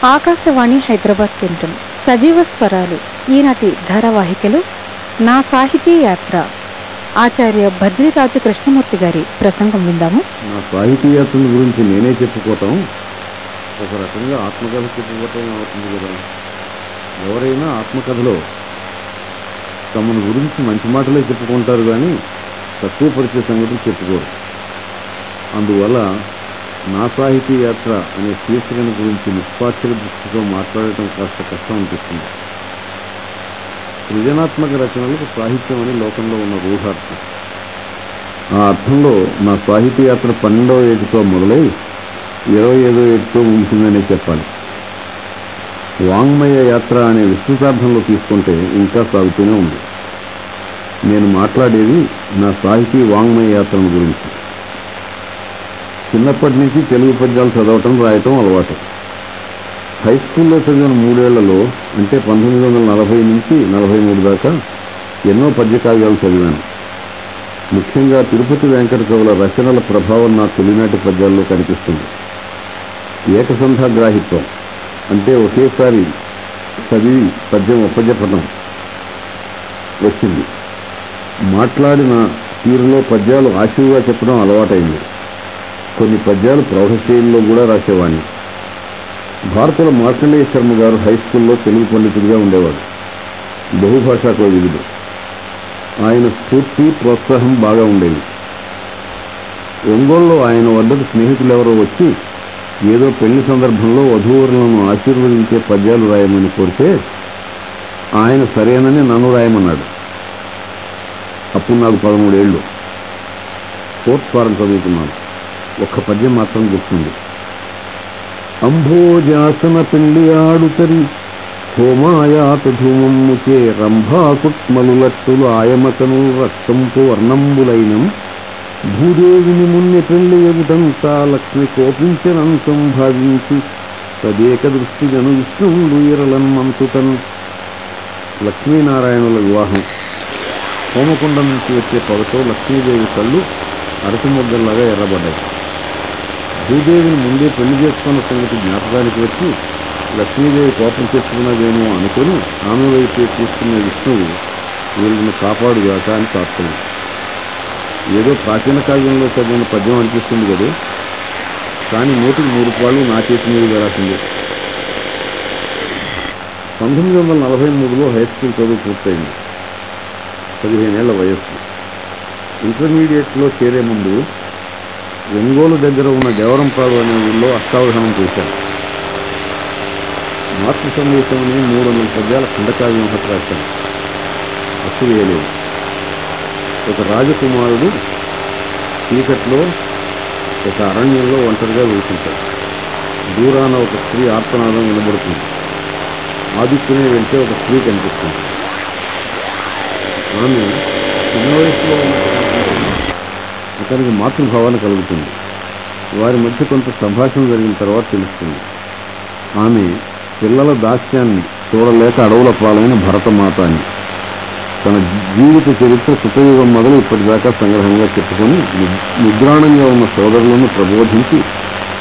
ఆకాశవాణి హైదరాబాద్ కేంద్రం. సజీవ స్వరాలు. ఈనాటి ధారావాహికలు. నా సాహితీ యాత్ర. ఆచార్య భద్రిరాజు కృష్ణమూర్తి గారి ప్రసంగం విందాము. నా సాహితీయాత్రల గురించి నేనే చెప్పుకోవటం? ఒక రకంగా ఆత్మకథ చెప్పుకోవటం అవుతుంది కదా. ఎవరైనా ఆత్మకథలో తమను గురించి మంచి మాటలే చెప్పుకుంటారు కానీ తక్కువ పరిచయ సంగతులు చెప్పుకోరు. అందువల్ల నా సాహితీ యాత్ర అనే శీర్షికను గురించి నిష్పాక్షర దృష్టితో మాట్లాడటం కాస్త కష్టం అనిపిస్తుంది సృజనాత్మక రచనలకు సాహిత్యం అని లోకంలో ఉన్న రూఢార్థం. ఆ అర్థంలో నా సాహితీ యాత్ర పన్నెండవ ఏటితో మొదలై ఇరవై ఐదో ఏటితో ముగిసిందనే చెప్పాలి. వాంగ్మయ యాత్ర అనే విస్తృతార్థంలో తీసుకుంటే ఇంకా సాగుతూనే ఉంది. నేను మాట్లాడేది నా సాహితీ వాంగ్మయ యాత్రను గురించి. చిన్నప్పటి నుంచి తెలుగు పద్యాలు చదవటం రాయటం అలవాటు. హై స్కూల్లో చదివిన మూడేళ్ళలో అంటే పంతొమ్మిది వందల నలభై నుంచి నలభై మూడు దాకా ఎన్నో పద్యకావ్యాలు చదివాను. ముఖ్యంగా తిరుపతి వెంకట కవుల రచనల ప్రభావం నా తొలినాటి పద్యాల్లో కనిపిస్తుంది. ఏకసంధాగ్రాహిత్వం అంటే ఒకేసారి చదివి పద్యం ఒప్పజెప్పడం వచ్చింది. మాట్లాడిన తీరులో పద్యాలు ఆశీర్గా చెప్పడం అలవాటైంది. కొన్ని పద్యాలు ప్రౌఢశ్రేణిలో కూడా రాసేవాడిని. భారతుల మార్కండేయ శర్మ గారు హై స్కూల్లో తెలుగు పండితుడిగా ఉండేవాడు. బహుభాషా కోవిదుడు ఆయన స్ఫూర్తి ప్రోత్సాహం బాగా ఉండేది. ఒంగోలులో ఆయన వద్దకు స్నేహితులు ఎవరో వచ్చి ఏదో పెళ్ళి సందర్భంలో వధూవరులను ఆశీర్వదించే పద్యాలు రాయమని కోరితే ఆయన సరేనని నన్ను రాయమన్నాడు. అప్పుడు నాకు పదమూడేళ్ళు ఫోర్త్ ఫారం చదువుతున్నాను ఒక్క పద్యం మాత్రం గుర్తుంది. అంభోజాసన పెళ్ళి ఆడుతరి హోమాయాత ధూమమ్ముచే రంభాకుట్మలులట్టులు ఆయమతను రక్తంపు వర్ణంబులైనం భూదేవిని మున్నె పెళ్ళి ఎగుటంతా లక్ష్మి కోపించనంతం భావించి తదేక దృష్టి జను విష్ణువుడు ఇరలన్మంతుతన్ లక్ష్మీనారాయణుల వివాహం. హోమకుండం నుంచి వచ్చే పొగతో లక్ష్మీదేవి కళ్ళు అరటి ముద్దల్లాగా ఎర్రబడ్డాయి. భూదేవిని ముందే పెళ్ళి చేసుకున్న సంగతి జ్ఞాపకానికి వచ్చి లక్ష్మీదేవి కోపం తెచ్చుకున్నదేమో అనుకుని ఆమె వైపే చూస్తున్న విష్ణువు వీళ్ళని కాపాడుగాక అని ప్రార్థన. ఏదో ప్రాచీన కావ్యంలో చదివిన పద్యం అనిపిస్తుంది కదా? కానీ నూటికి మూడు రూపాయలు నా చేతి మీద రాసింది పంతొమ్మిది వందల నలభై మూడులో హై స్కూల్ చదువు పూర్తయింది. పదిహేనేళ్ళ వయస్సు. ఇంటర్మీడియట్లో చేరే ముందు ఒంగోలు దగ్గర ఉన్న దేవరంపాడు అనే ఊళ్ళో అష్టావధానం చేశాను మాతృ సందేశం అని మూడు వందల పద్యాల ఖండకావ్యం ఒకటి రాశాను అస్సు వేయలేదు. ఒక రాజకుమారుడు చీకట్లో ఒక అరణ్యంలో ఒంటరిగా వెళ్తుంటాడు. దూరాన ఒక స్త్రీ ఆర్తనాదం వినబడుతుంది. ఆదిత్యనే వెళ్తే ఒక స్త్రీ కనిపిస్తుంది. ఆమె చిన్న వయసులో ఉన్న అతనికి మాతృభావన కలుగుతుంది. వారి మధ్య కొంత సంభాషణ జరిగిన తర్వాత తెలుస్తుంది. ఆమె పిల్లల దాస్యాన్ని చూడలేక అడవుల పాలైన భరతమాత అని తన జీవిత చరిత్ర సుఖయుగం మొదలు ఇప్పటిదాకా సంగ్రహంగా చెప్పుకొని నిద్రాణంగా ఉన్న సోదరులను ప్రబోధించి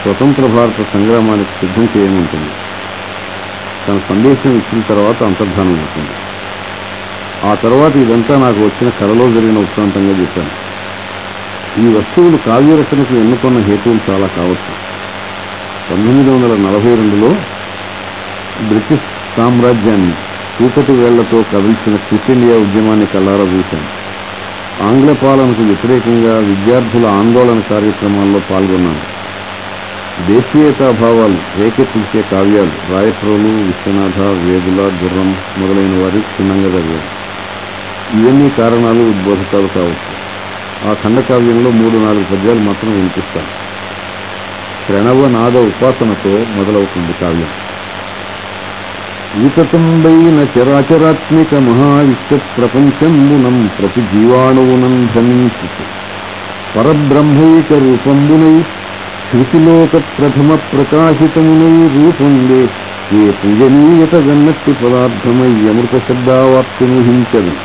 స్వతంత్ర భారత సంగ్రామానికి సిద్ధం చేయమంటుంది తన సందేశం ఇచ్చిన తర్వాత అంతర్ధానం అవుతుంది ఆ తర్వాత ఇదంతా నాకు వచ్చిన కళలో జరిగిన ఉత్సాంతంగా చెప్పాను. ఈ వస్తువులు కావ్యరచనకు ఎన్నుకున్న హేతువులు చాలా కావచ్చు. పంతొమ్మిది వందల నలభై రెండులో బ్రిటిష్ సామ్రాజ్యాన్ని కూకటి వేళ్ళతో కదిల్చిన క్విట్ ఇండియా ఉద్యమాన్ని కల్లారా చూశాను ఆంగ్ల పాలనకు వ్యతిరేకంగా విద్యార్థుల ఆందోళన కార్యక్రమాల్లో పాల్గొన్నాను. దేశీయతాభావాలు రేకెత్తించే కావ్యాలు రాయప్రోలు విశ్వనాథ వేదుల గుర్రం మొదలైన వారి క్షుణ్ణంగా చదివారు ఇవన్నీ కారణాలు ఉద్బోధకాలు కావచ్చు. ఆ ఖండకావ్యంలో మూడు నాలుగు పద్యాలు మాత్రం వినిపిస్తాను ప్రణవ నాద ఉపాసనతో మొదలవుతుంది కావ్యం. వితతంబైన చరాచరాత్మిక మహావిశ్వ ప్రపంచంబునం ప్రతి జీవాణువునం ధ్వనించు పరబ్రహ్మైక రూపంబునై శృతిలోక ప్రథమ ప్రకాశితమునై రూపొందే ఏ పూజనీయత గన్నట్టి పదార్థమై అమృత శబ్దావాప్తిని హించదు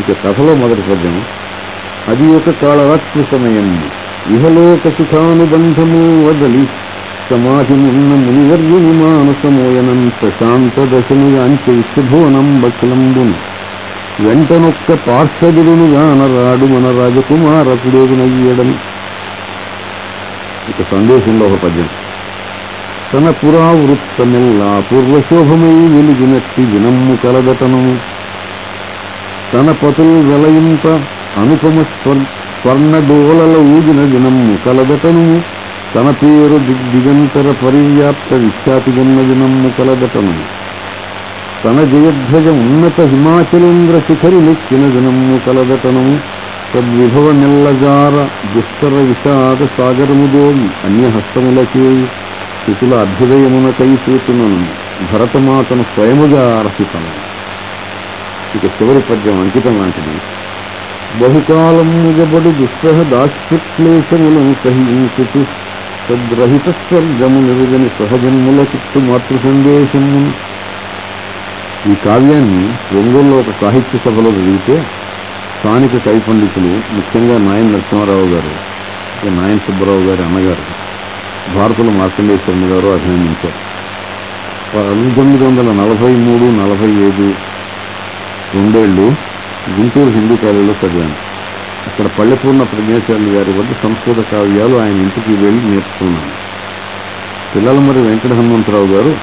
ఇక కథలో మొదటి పద్యం. అది ఒక కాళరాత్రి సమయం ఇహలోక సుఖానుబంధము వదలి సమాధిమున్న మునివర్యుని మానసమోయనం ప్రశాంత దశముగాంచ విశ్వభువనం బకిలంబును. వెంటనొక్క పార్షదుడును గానరాడు మన రాజకుమారకుడేగునయ్యడని ఇక సందేశంలో ఒక పద్యం. తన పురావృత్తమెల్లా పూర్వశోభమై వెలిగినట్టి వినమ్ము కలదటనము తన పతులు వెలయింప అనుపమ స్వర్ స్వర్ణడోలల ఊగిన దినము కలదటను తన పేరు దిగంతర పరివ్యాప్త విఖ్యాతిగన్న దినము కలదటను తన జయధ్వజ ఉన్నత హిమాచలేంద్ర శిఖరి నెక్కిన దినమ్ము కలదటనము తద్విభవ నెల్లజార దుస్తర విషాద సాగరముదోమి అన్యహస్తములకే శిశుల అభ్యుదయమున కైసూతునను భరతమాతను స్వయముగా అర్హితను ఇక చివరి పద్యం అంకితం లాంటిది. బహుకాలం దుస్సహ దాస్యక్లేశములను సహించుతు తద్రహిత స్వర్గము నిరుగని సహజన్ముల చిత్తు మాతృ సందేశము ఈ కావ్యాన్ని ఒంగోలులో ఒక సాహిత్య సభలో చదివితే స్థానిక కవి పండితులు ముఖ్యంగా నాయన నరసింహారావు గారు నాయన సుబ్బారావు గారి అన్నగారు భారతుల మార్కండేశ్వరన్ గారు అభినందించారు. పంతొమ్మిది వందల నలభై మూడు నలభై ఐదు రెండేళ్ళు గుంటూరు హిందూ కాలేజీలో చదివాను. అక్కడ పల్లెపూర్ణ ప్రజ్ఞాచార్యులు గారి వద్ద సంస్కృత కావ్యాలు ఆయన ఇంటికి వెళ్ళి నేర్చుకున్నాను. పిల్లలమరి వెంకట హనుమంతరావు గారు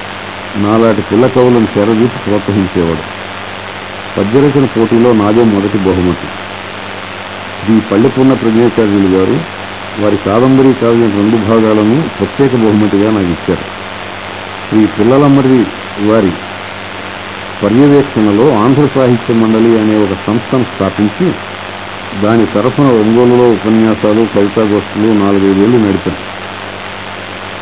నాలాంటి పిల్ల కవులను చేరదీసి ప్రోత్సహించేవాడు. పద్యరచన పోటీలో నాదే మొదటి బహుమతి. శ్రీ పల్లెపూర్ణ ప్రజ్ఞాచార్యులు గారు వారి కాదంబరి కావ్యం రెండు భాగాలను ప్రత్యేక బహుమతిగా నాకు ఇచ్చారు. శ్రీ పిల్లలమరి వారి పర్యవేక్షణలో ఆంధ్ర సాహిత్య మండలి అనే ఒక సంస్థను స్థాపించి దాని తరఫున ఒంగోలులో ఉపన్యాసాలు కవితాగోష్ఠులు నాలుగైదేళ్ళు నడిపాను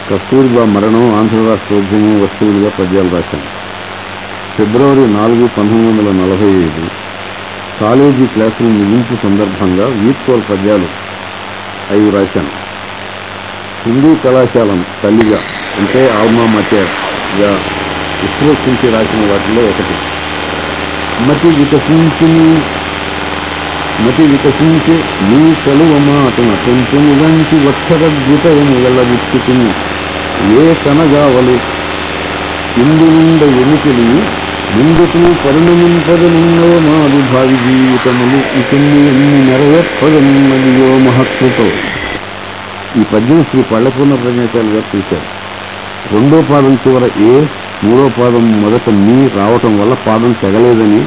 కస్తూరిబా మరణం ఆంధ్ర రాష్ట్రోద్యమం వస్తువులుగా పద్యాలు రాశాను ఫిబ్రవరి నాలుగు పంతొమ్మిది వందల నలభై ఐదు కాలేజీ క్లాసులు ముగింపు సందర్భంగా వీడ్కోల్ పద్యాలు అవి రాశాను. హిందూ కళాశాలను తల్లిగా అంటే ఆల్మా మచర్గా విశ్లేషించి రాసిన వాటిలో ఒకటి. మతి వికసించుని మతి వికసించి నీ కలువ మాటన పెంచుని వంటి వత్సరద్భుతము వెళ్ళబుచ్చుకుని ఏ కనగావలు? ఇందునుండ ఎన్నికలి ముందుకు పరిణమింపదనున్నో మాది భావి జీవితములు ఇతన్ని ఎన్ని నెరవేర్పదన్నదియో మహత్వతో ఈ పద్యం శ్రీ పళ్ళపూర్ణ ప్రజ్ఞాచార్య గారు చూశారు. రెండో పాదం చివర ఏ మూడో పాదం మొదట మీ రావటం వల్ల పాదం తెగలేదని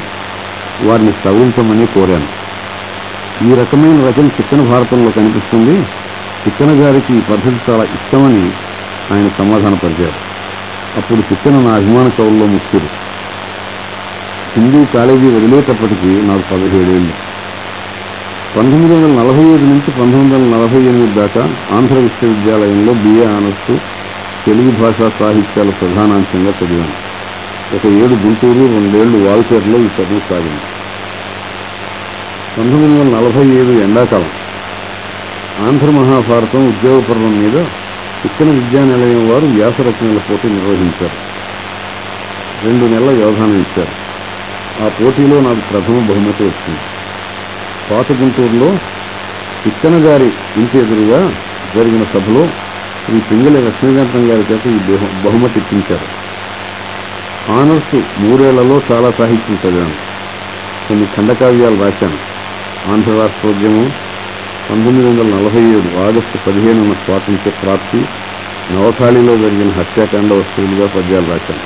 వారిని సవరించమని కోరాను. ఈ రకమైన రచన చిక్కన భారతంలో కనిపిస్తుంది. చిక్కన గారికి ఈ పద్ధతి చాలా ఇష్టమని ఆయన సమాధానపరిచారు. అప్పుడు చిక్కన నా అభిమాన కవుల్లో ముఖ్యుడు. హిందూ కాలేజీ వదిలేటప్పటికీ నాకు పదిహేడేళ్ళు పంతొమ్మిది వందల నలభై ఏడు నుంచి పంతొమ్మిది వందల నలభై ఎనిమిది దాకా ఆంధ్ర విశ్వవిద్యాలయంలో బిఏ ఆనర్స్ తెలుగు భాషా సాహిత్యాల ప్రధానాంశంగా చదివాను ఒక ఏడు గుంటూరు రెండేళ్ళు వాల్పేటలో ఈ చదువు సాగింది. పంతొమ్మిది వందల నలభై ఏడు ఎండాకాలం. ఆంధ్ర మహాభారతం ఉద్యోగ పర్వం మీద చిక్కన విద్యానిలయం వారు వ్యాసరచనల పోటీ నిర్వహించారు. రెండు నెలల వ్యవధానం ఇచ్చారు. ఆ పోటీలో నాకు ప్రథమ బహుమతి వచ్చింది. పాత గుంటూరులో చిక్కన గారి ఇంటి ఎదురుగా జరిగిన సభలో శ్రీ పింగళ లక్ష్మీకాంతం గారి చేత ఈ బహు- బహుమతి ఇప్పించారు. ఆనర్స్ మూడేళ్ళలో చాలా సాహిత్యం చదివాను. కొన్ని ఖండకావ్యాలు రాశాను. ఆంధ్ర రాష్ట్రోద్యమం పంతొమ్మిది వందల నలభై ఏడు ఆగస్టు పదిహేనున స్వాతంత్ర్య ప్రాప్తి నవఖాళీలో జరిగిన హత్యాకాండ వస్తువులుగా పద్యాలు రాశాను.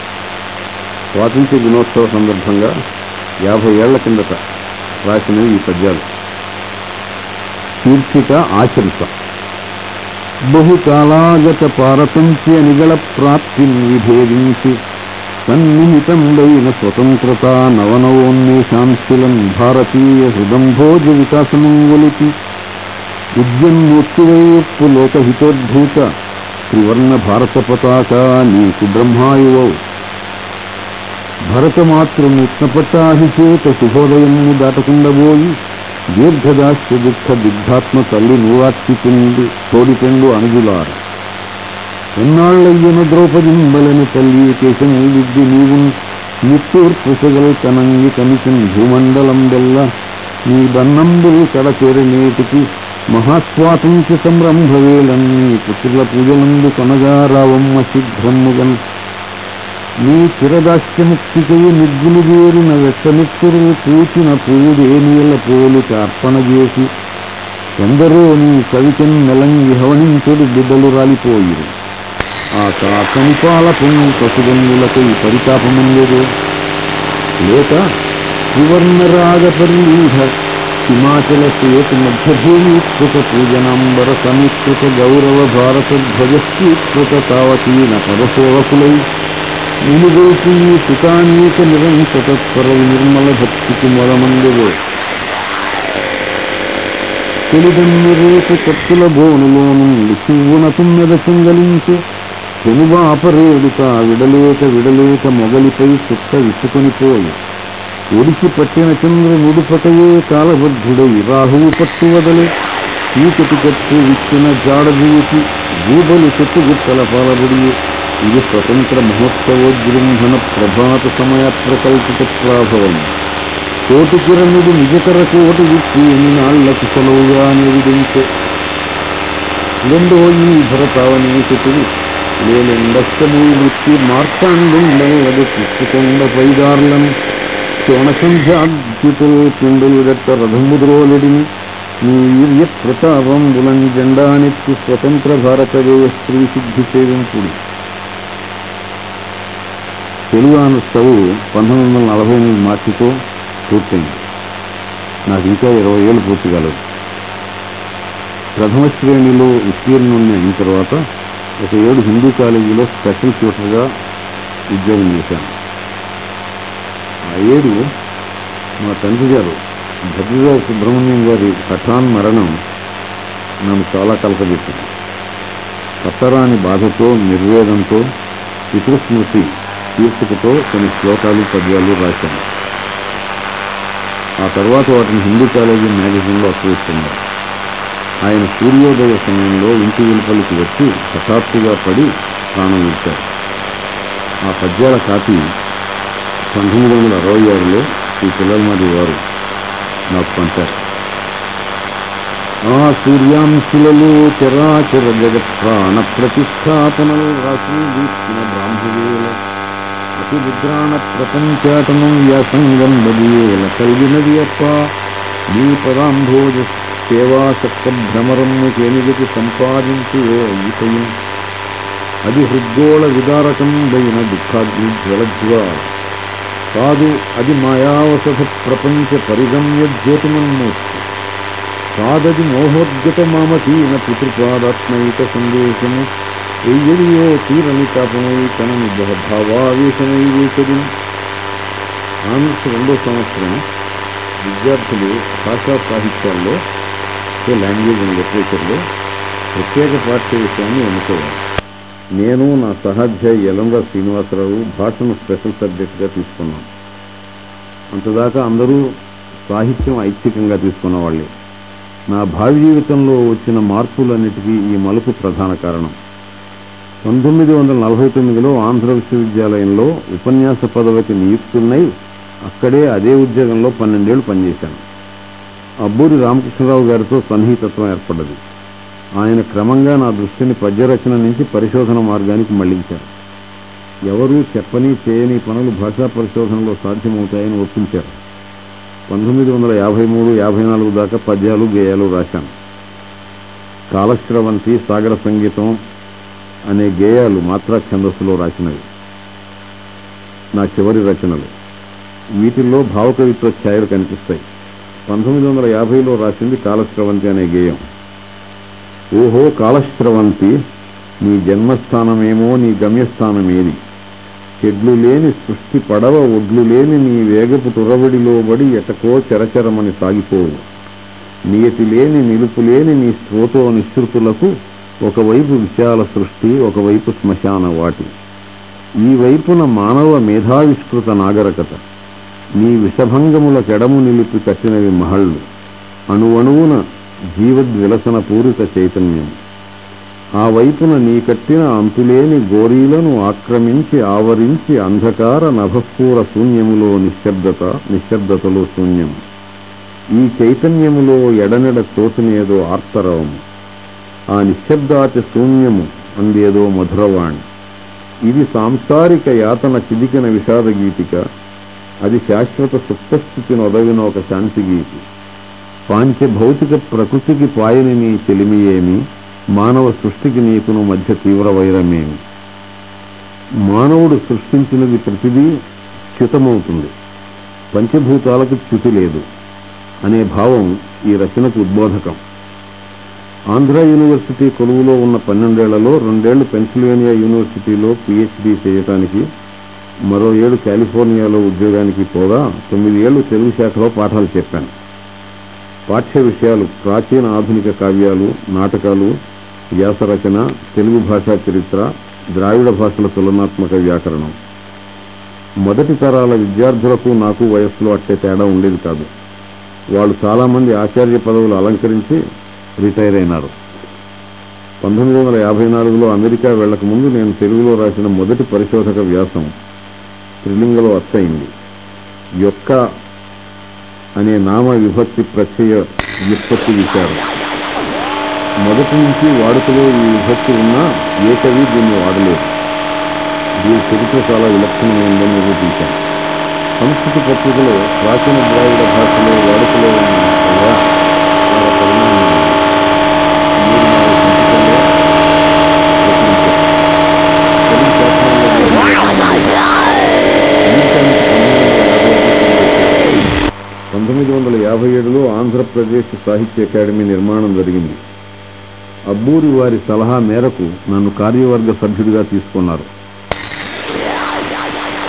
స్వాతంత్ర్య దినోత్సవ సందర్భంగా యాభై ఏళ్ళ కిందట రాసినవి ఈ పద్యాలు. శీర్షిక ఆచరిత. బహుకాలాగత పారతంత్య నిగళ ప్రాప్తిని విభేదించి సన్నిహితండైన స్వతంత్రత నవనవోన్మేషాంశిలం భారతీయ హృదంభోజ వికాసమంగులికి గొలిపి ఉద్యన్మూర్తివైపు లోకహితోద్భూత త్రివర్ణ భారత పతాక నీకు బ్రహ్మాయువౌ. భరతమాతృనూత్నపట్టాహి చేత శుభోదయము దాటకుండబోయి దీర్ఘదాస్య దుఃఖ దిగ్ధాత్మ తల్లి నూరాక్షికుండు తోడిపెండు అనుజులారు. ఎన్నాళ్ళయ్యన ద్రౌపదింబలని తల్లి కేశము విద్ది నీవు నిట్టూర్పుసగల్ కనంగి కనిసిన భూమండలం బెల్ల నీ బన్నంబులు కడచేరి నేటికి మహాస్వాతంత్ర్య సంరంభవేళన్ని పుత్రుల పూజలందు కొనగా రావమ్మ శీఘ్రముగన్ నీ చిరదాస్యముక్తికై నిగ్గులు వేరిన వెచ్చనిత్తురు పూచిన పూదేనీల పోలు అర్పణ చేసి ఎందరో నీ కవితం నెలంగి హవనించుడు బిడ్డలు రాలిపోయిరు. ఆ కాకముపాల పొంగు పసుగన్నులకై పరితాపముందేదో లేక సువర్ణరాగ పరిలీఢ హిమాచల సేతు మధ్యభూమీకృత పూజనాంబర సమీకృత గౌరవ భారత ధ్వజస్వీకృత తావతీన పదసేవకులై నిలుగైపు ఈ సుఖానీక నిరంతర నిర్మల భక్తికి మొలమందులో తొలిదమ్మి కత్తుల బోనులోను శివున తుమ్మెద చింగలించి పెనువాపరేడుక విడలేక విడలేక మొగలిపై చుట్ట విసుకొనిపోయి ఒడిచి పట్టిన చంద్రముడుపటయే కాలబద్ధుడై రాహువు పట్టు వదలి. చీకటి కట్టు విచ్చిన జాడజూచి గూబలు చెట్టుగుట్టల పాలబడి ఇది స్వతంత్ర మహోత్సవోజృంభణ ప్రభాత సమయ ప్రకల్పిత ప్రాభవం కోటి కిరణుడు నిజకర కోటి విప్పి ఎన్ని నాళ్ళకు సెలవుగా నివిదించే రెండో ఈ భరతావనేశతుడు లేలెండస్తము వృత్తి మార్తాండుండవదు కృష్ణకొండ పైదార్లను శోణసంధ్యాద్యుతులు పిండులుడెట్ట రథముద్రోలుడిని నీ వీర్య ప్రతాపంబులం జెండానెత్తి స్వతంత్ర భారతదేవ స్త్రీ సిద్ధి సేవింపుడు తెలుగు స్టవ్ పంతొమ్మిది వందల నలభై ఎనిమిది మార్చితో పూర్తయింది. నాకు ఇంకా ఇరవై ఏళ్ళు పూర్తి కాలేదు. ప్రథమ శ్రేణిలో ఉత్తీర్ణుని అయిన తర్వాత ఒక ఏడు హిందూ కాలేజీలో స్పెషల్ ట్యూటర్గా ఉద్యోగం చేశాను. ఆ ఏడు మా తండ్రి గారు భద్రరావు సుబ్రహ్మణ్యం గారి కఠాన్ మరణం నన్ను చాలా కలకబెట్టింది కత్తరాని బాధతో నిర్వేదంతో పితృస్మృతి శీర్షికతో కొన్ని శ్లోకాలు పద్యాలు రాశాను. ఆ తర్వాత వాటిని హిందూ కాలేజీ మ్యాగజైన్లో అప్పగిస్తున్నారు ఆయన సూర్యోదయ సమయంలో ఇంటి వెలుపలికి వచ్చి హఠాత్తుగా పడి ప్రాణం విడిచారు. ఆ పద్యాల కాపీ పంతొమ్మిది వందల అరవై ఆరులో ఈ పిల్లలమది వారు నాకు పంపారు. ఆ సూర్యాంశులలో చరాచర జగత్ ప్రాణ ప్రతిష్టాపనలు రాసి వీక్షణ బ్రాహ్మవేల అతి విద్రాణ ప్రపంచాటనం వ్యాసంగం నదియేల కలిగినది అప్ప. నీ పదాంభోజ సేవాసక్త భ్రమరమ్ము కేనిగతి సంపాదించి ఓ ఈతయం అది హృద్గోళ విదారకం దైన దుఃఖాగ్ని జ్వలజ్వాల కాదు అది మాయావసత ప్రపంచ పరిగమ్య జ్యోతిమన్మూర్తి కాదది మోహోద్గత మామకీన పితృపాదాత్మైక సందేశము. వెయ్యడియో తీరని తాపమై తనని ఆంధ్ర రెండో సంవత్సరం విద్యార్థులు భాషా సాహిత్యాల్లో లాంగ్వేజ్ అండ్ లిటరేచర్లో ప్రత్యేక పాఠ్య విషయాన్ని ఎన్నుకోవాలి. నేను నా సహాధ్యాయ యలంగా శ్రీనివాసరావు భాషను స్పెషల్ సబ్జెక్ట్గా తీసుకున్నాం అంతదాకా అందరూ సాహిత్యం ఐచ్ఛికంగా తీసుకున్న వాళ్ళే నా భావి జీవితంలో వచ్చిన మార్పులన్నిటికీ ఈ మలుపు ప్రధాన కారణం. పంతొమ్మిది వందల నలభై తొమ్మిదిలో ఆంధ్ర విశ్వవిద్యాలయంలో ఉపన్యాస పదవికి నియుక్తున్నై అక్కడే అదే ఉద్యోగంలో పన్నెండేళ్ళు పనిచేశాను. అబ్బూరి రామకృష్ణరావు గారితో సన్నిహితత్వం ఏర్పడ్డది. ఆయన క్రమంగా నా దృష్టిని పద్యరచన నుంచి పరిశోధన మార్గానికి మళ్ళించారు. ఎవరూ చెప్పని చేయని పనులు భాషా పరిశోధనలో సాధ్యమవుతాయని ఒప్పించారు. పంతొమ్మిది వందల యాభై మూడు యాభై నాలుగు దాకా పద్యాలు గేయాలు రాశాను. కాలశ్రవంతి సాగర సంగీతం అనే గేయాలు మాత్రా ఛందస్సులో రాసినవి. నా చివరి రచనలు. వీటిల్లో భావకవిత్వ ఛాయలు కనిపిస్తాయి. పంతొమ్మిది వందల యాభైలో రాసింది కాలశ్రవంతి అనే గేయం. ఓహో కాలశ్రవంతి నీ జన్మస్థానమేమో నీ గమ్యస్థానమేది చెడ్లు లేని సృష్టి పడవ ఒడ్లు లేని నీ వేగపు తురబడిలోబడి ఎటకో చెరచెరమని సాగిపోవు. నియతి లేని నిలుపు లేని నీ స్రోతో నిశ్రుతులకు ఒకవైపు విశాల సృష్టి ఒకవైపు శ్మశాన వాటి. ఈ వైపున మానవ మేధావిష్కృత నాగరకత. నీ విషభంగముల కెడము నిలిపి కట్టినవి మహళ్ళు. అణువణువున జీవద్విలసన పూరిత చైతన్యం. ఆ వైపున నీ కట్టిన అంతులేని గోరీలను ఆక్రమించి ఆవరించి అంధకార నభస్ఫూర శూన్యములో నిశ్శబ్దత నిశ్శబ్దతలో శూన్యం. ఈ చైతన్యములో ఎడనెడ చోటునేదో ఆర్తరవము. ఆ నిశ్శబ్దాతి శూన్యము అందేదో మధురవాణి. ఇది సాంసారిక యాతన చిదికిన విషాద గీతిక అది శాశ్వత సుప్తస్థితిని ఒదగిన ఒక శాంతి గీతి పాంచ భౌతిక ప్రకృతికి పాయని నీ చెలిమియేమి మానవ సృష్టికి నీకును మధ్య తీవ్ర వైరమేమి. మానవుడు సృష్టించినది ప్రతిదీ చ్యుతమవుతుంది. పంచభూతాలకు చ్యుతి లేదు. అనే భావం ఈ రచనకు ఉద్బోధకం. ఆంధ్ర యూనివర్సిటీ కొలువులో ఉన్న పన్నెండేళ్ళలో రెండేళ్ళు పెన్సిల్వేనియా యూనివర్సిటీలో పిహెచ్డి చేయటానికి మరో ఏడు కాలిఫోర్నియాలో ఉద్యోగానికి పోగా తొమ్మిది ఏళ్ళు తెలుగు శాఖలో పాఠాలు చెప్పాను. పాఠ్య విషయాలు ప్రాచీన ఆధునిక కావ్యాలు నాటకాలు వ్యాసరచన తెలుగు భాషా చరిత్ర ద్రావిడ భాషల తులనాత్మక వ్యాకరణం. మొదటి తరాల విద్యార్థులకు నాకు వయస్సులో అట్టే తేడా ఉండేది కాదు. వాళ్ళు చాలామంది ఆచార్య పదవులు అలంకరించి రిటైర్ అయినారు పంతొమ్మిది వందల యాభై నాలుగులో అమెరికా వెళ్ళకముందు నేను తెలుగులో రాసిన మొదటి పరిశోధక వ్యాసం త్రిలింగలో అత్తయింది. యొక్క అనే నామ విభక్తి ప్రత్యయ వ్యుత్పత్తి విచారం మొదటి నుంచి వాడుకలో ఈ విభక్తి ఉన్నా ఏ కవి దీన్ని వాడలేదు. దీని చరిత్ర చాలా విలక్షణమైందని నిరూపించాను సంస్కృతి పత్రికలో ప్రాచీన ద్రావిడ భాషలో వాడుకలో ఉన్న పరిణామం చాలా పరిమాణం మూడు నాలుగు సంచికల్లో ప్రచురించారు. తెలుగు శాసనాల్లో పంతొమ్మిది వందల యాభై ఏడులో ఆంధ్రప్రదేశ్ సాహిత్య అకాడమీ నిర్మాణం జరిగింది. అబ్బూరి వారి సలహా మేరకు నన్ను కార్యవర్గ సభ్యుడిగా తీసుకున్నారు.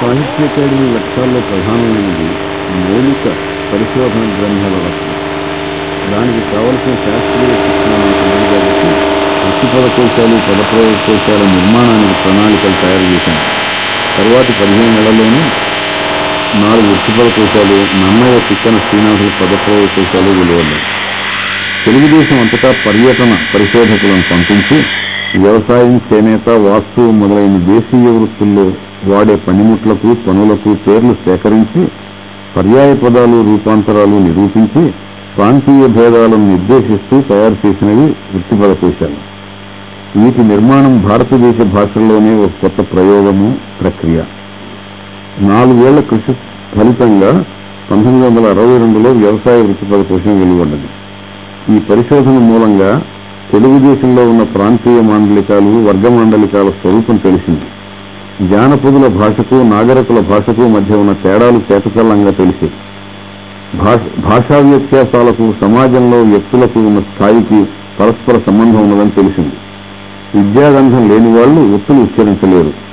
సాహిత్య అకాడమీ లక్ష్యాల్లో ప్రధానమైనది మౌలిక పరిశోధన గ్రంథాల రచన. దానికి కావలసిన శాస్త్రీయ శిక్షణ వృత్తిపద కోశాలు పదప్రయోగ కోశాల నిర్మాణానికి ప్రణాళికలు తయారు చేశాను. తర్వాతి పదిహేను నెలల్లోనూ నాలుగు వృత్తిపద కోశాలు నన్నయ్య చిక్కన శ్రీనాథుల పదప్రయోగ కోశాలు వెలువడ్డాయి. తెలుగుదేశం అంతటా పర్యటన పరిశోధకులను పంపించి వ్యవసాయం చేనేత వాస్తు మొదలైన దేశీయ వృత్తుల్లో వాడే పనిముట్లకు పనులకు పేర్లు సేకరించి పర్యాయ పదాలు రూపాంతరాలు నిరూపించి ప్రాంతీయ భేదాలను నిర్దేశిస్తూ తయారు చేసినవి వృత్తిపద కోశాలు. వీటి నిర్మాణం భారతదేశ భాషల్లోనే ఒక కొత్త ప్రయోగము ప్రక్రియ. నాలుగేళ్ళ కృషి ఫలితంగా పంతొమ్మిది వందల అరవై రెండులో వ్యవసాయ వృత్తిపద కోశం వెలువడ్డది. ఈ పరిశోధన మూలంగా తెలుగుదేశంలో ఉన్న ప్రాంతీయ మాండలికాలు వర్గ మాండలికాల స్వరూపం తెలిసింది. జానపదుల భాషకు నాగరికుల భాషకు మధ్య ఉన్న తేడాలు చేతకల్లంగా తెలిసి భాషా వ్యత్యాసాలకు సమాజంలో వ్యక్తులకు ఉన్న స్థాయికి పరస్పర సంబంధం ఉన్నదని తెలిసింది. విద్యాగంధం లేని వాళ్ళు ఒత్తులు ఉచ్చరించలేరు.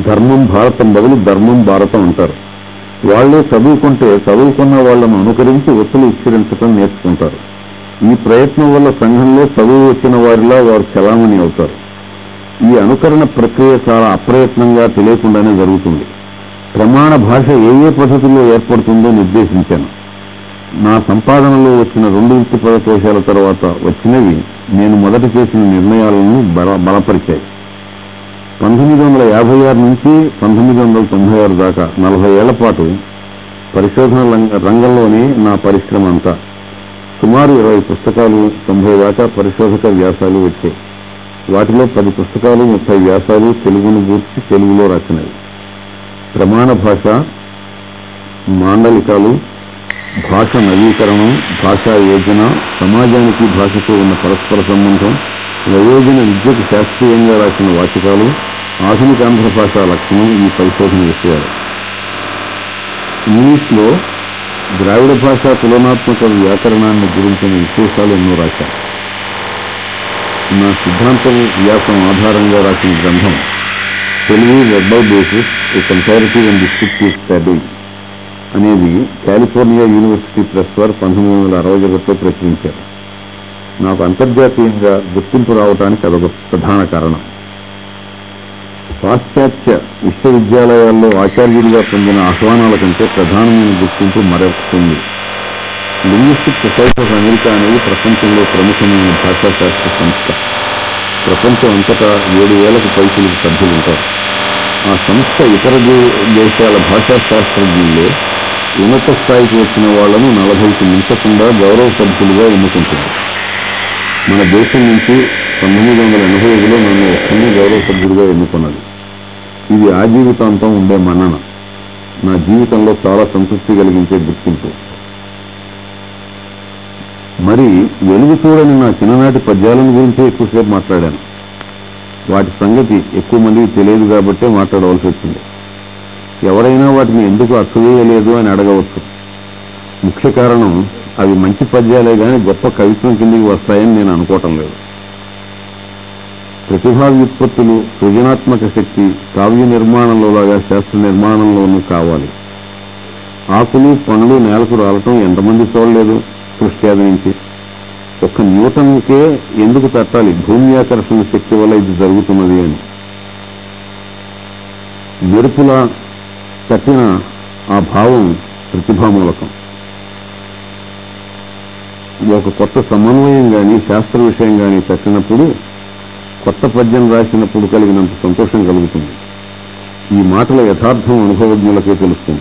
ధర్మం భారతం బదులు ధర్మం భారతం అంటారు. వాళ్ళే చదువుకుంటే చదువుకున్న వాళ్ళను అనుకరించి ఒత్తులు ఉచ్చరించడం నేర్చుకుంటారు. ఈ ప్రయత్నం వల్ల సంఘంలో చదువు వచ్చిన వారిలా వారు చలామణి అవుతారు. ఈ అనుకరణ ప్రక్రియ చాలా అప్రయత్నంగా తెలియకుండానే జరుగుతుంది. ప్రమాణ భాష ఏ ఏ పద్ధతిలో ఏర్పడుతుందో నిర్దేశించాను. నా సంపాదనలో వచ్చిన రెండు వృత్తిపద పదకోశాల తర్వాత వచ్చినవి నేను మొదట చేసిన నిర్ణయాలను బల బలపరిచాయి. పంతొమ్మిది వందల యాభై ఆరు నుంచి పంతొమ్మిది వందల తొంభై ఆరు దాకా నలభై ఏళ్ళ పాటు పరిశోధన రంగ- రంగంలోనే నా పరిశ్రమ అంతా. సుమారు ఇరవై పుస్తకాలు తొంభై దాకా పరిశోధక వ్యాసాలు వచ్చాయి వాటిలో పది పుస్తకాలు ముప్పై వ్యాసాలు తెలుగును గూర్చి తెలుగులో రాసినవి. ప్రమాణ భాష మాండలికాలు భాష నవీకరణం భాషా యోజన సమాజానికి భాషకు ఉన్న పరస్పర సంబంధం ప్రయోజన విద్యకు శాస్త్రీయంగా రాసిన వాచకాలు ఆధునిక ఆంధ్ర భాష లక్షణం ఈ పరిశోధన విషయాలు. ఇంగ్లీష్లో ద్రావిడ భాషా తులనాత్మక వ్యాకరణాన్ని గురించిన విశేషాలు ఎన్నో రాశారు. నా సిద్ధాంతం వ్యాసం ఆధారంగా రాసిన గ్రంథం Telugu verbal bases a comparative and descriptive study అనేది కాలిఫోర్నియా యూనివర్సిటీ ప్రెస్ వారు పంతొమ్మిది వందల అరవై ఒకటిలో ప్రచురించారు. నాకు అంతర్జాతీయంగా గుర్తింపు రావడానికి అదొక ప్రధాన కారణం. పాశ్చాత్య విశ్వవిద్యాలయాల్లో ఆచార్యుడిగా పొందిన ఆహ్వానాల కంటే ప్రధానమైన గుర్తింపు మరొకటి లింగ్విస్టిక్ సొసైటీ ఆఫ్ అమెరికా అనేది ప్రపంచంలో ప్రముఖమైన భాషాశాస్త్ర సంస్థ. ప్రపంచం అంతటా ఏడు వేలకు పైసలకు సభ్యులు ఉంటారు. ఆ సంస్థ ఇతర దేశాల భాషాశాస్త్రజ్ఞుల్లో ఉన్నత స్థాయికి వచ్చిన వాళ్ళను నలభైకి మించకుండా గౌరవ సభ్యులుగా ఎన్నుకుంటుంది. మన దేశం నుంచి పంతొమ్మిది వందల ఎనభై ఐదులో నన్ను ఒక్కరిని గౌరవ సభ్యుడిగా ఎన్నుకున్నది. ఇది ఆజీవితాంతం ఉండే మన్నన నా జీవితంలో చాలా సంతృప్తి కలిగించే గుర్తింపు. మరి వెలుగు చూడని నా చిన్ననాటి పద్యాలను గురించి ఎక్కువసేపు మాట్లాడాను. వాటి సంగతి ఎక్కువ మందికి తెలియదు కాబట్టే మాట్లాడవలసి వచ్చింది. ఎవరైనా వాటిని ఎందుకు అర్థవేయలేదు అని అడగవచ్చు. ముఖ్య కారణం అవి మంచి పద్యాలే కానీ గొప్ప కవిత్వం కిందికి వస్తాయని నేను అనుకోవటం లేదు. ప్రతిభా వ్యుత్పత్తులు సృజనాత్మక శక్తి కావ్య నిర్మాణంలో లాగా శాస్త్ర నిర్మాణంలోనూ కావాలి. ఆకులు పండ్లు నేలకు రాలటం ఎంతమంది చూడలేదు? సృష్టి నుంచి ఒక్క న్యూటన్కే ఎందుకు తట్టాలి భూమి ఆకర్షణ శక్తి వల్ల ఇది జరుగుతున్నది అని. మెరుపులా తట్టిన ఆ భావం ప్రతిభామూలకం. ఒక కొత్త సమన్వయం కానీ శాస్త్ర విషయం కానీ తట్టినప్పుడు కొత్త పద్యం రాసినప్పుడు కలిగినంత సంతోషం కలుగుతుంది. ఈ మాటల యథార్థం అనుభవజ్ఞులకే తెలుస్తుంది.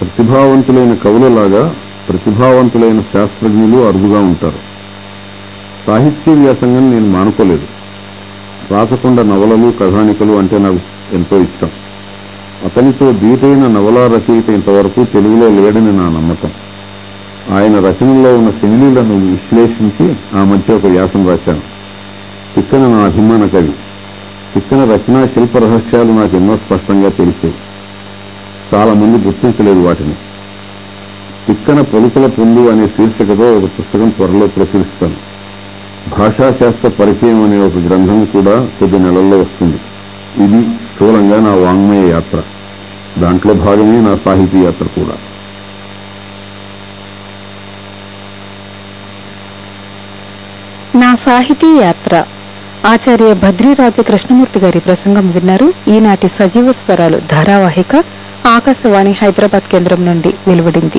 ప్రతిభావంతులైన కవులలాగా ప్రతిభావంతులైన శాస్త్రజ్ఞులు అరుదుగా ఉంటారు. సాహిత్య వ్యాసంగం నేను మానుకోలేదు. రాచకొండ నవలలు కథానికలు అంటే నాకు ఎంతో ఇష్టం. అతనితో దీటైన నవలా రచయిత ఇంతవరకు తెలుగులో లేడని నా నమ్మకం. ఆయన రచనల్లో ఉన్న శైలీలను విశ్లేషించి ఆ మధ్య ఒక వ్యాసం రాశాను. తిక్కన నా అభిమాన కవి. తిక్కన రచనా శిల్ప రహస్యాలు నాకు ఎన్నో స్పష్టంగా తెలిసాయి. చాలా మంది గుర్తించలేదు వాటిని. తిక్కన పలుకుల పొందు అనే శీర్షికతో ఒక పుస్తకం త్వరలో ప్రచురిస్తాను. భాషాశాస్త్ర పరిచయం అనే ఒక గ్రంథం కూడా కొద్ది నెలల్లో వస్తుంది. ఇది స్థూలంగా నా వాంగ్మయ యాత్ర. దాంట్లో భాగమే నా సాహితీ యాత్ర కూడా. నా సాహితీ యాత్ర. ఆచార్య భద్రిరాజు కృష్ణమూర్తి గారి ప్రసంగం విన్నారు. ఈనాటి సజీవ స్వరాలు ధారావాహిక ఆకాశవాణి హైదరాబాద్ కేంద్రం నుండి వెలువడింది.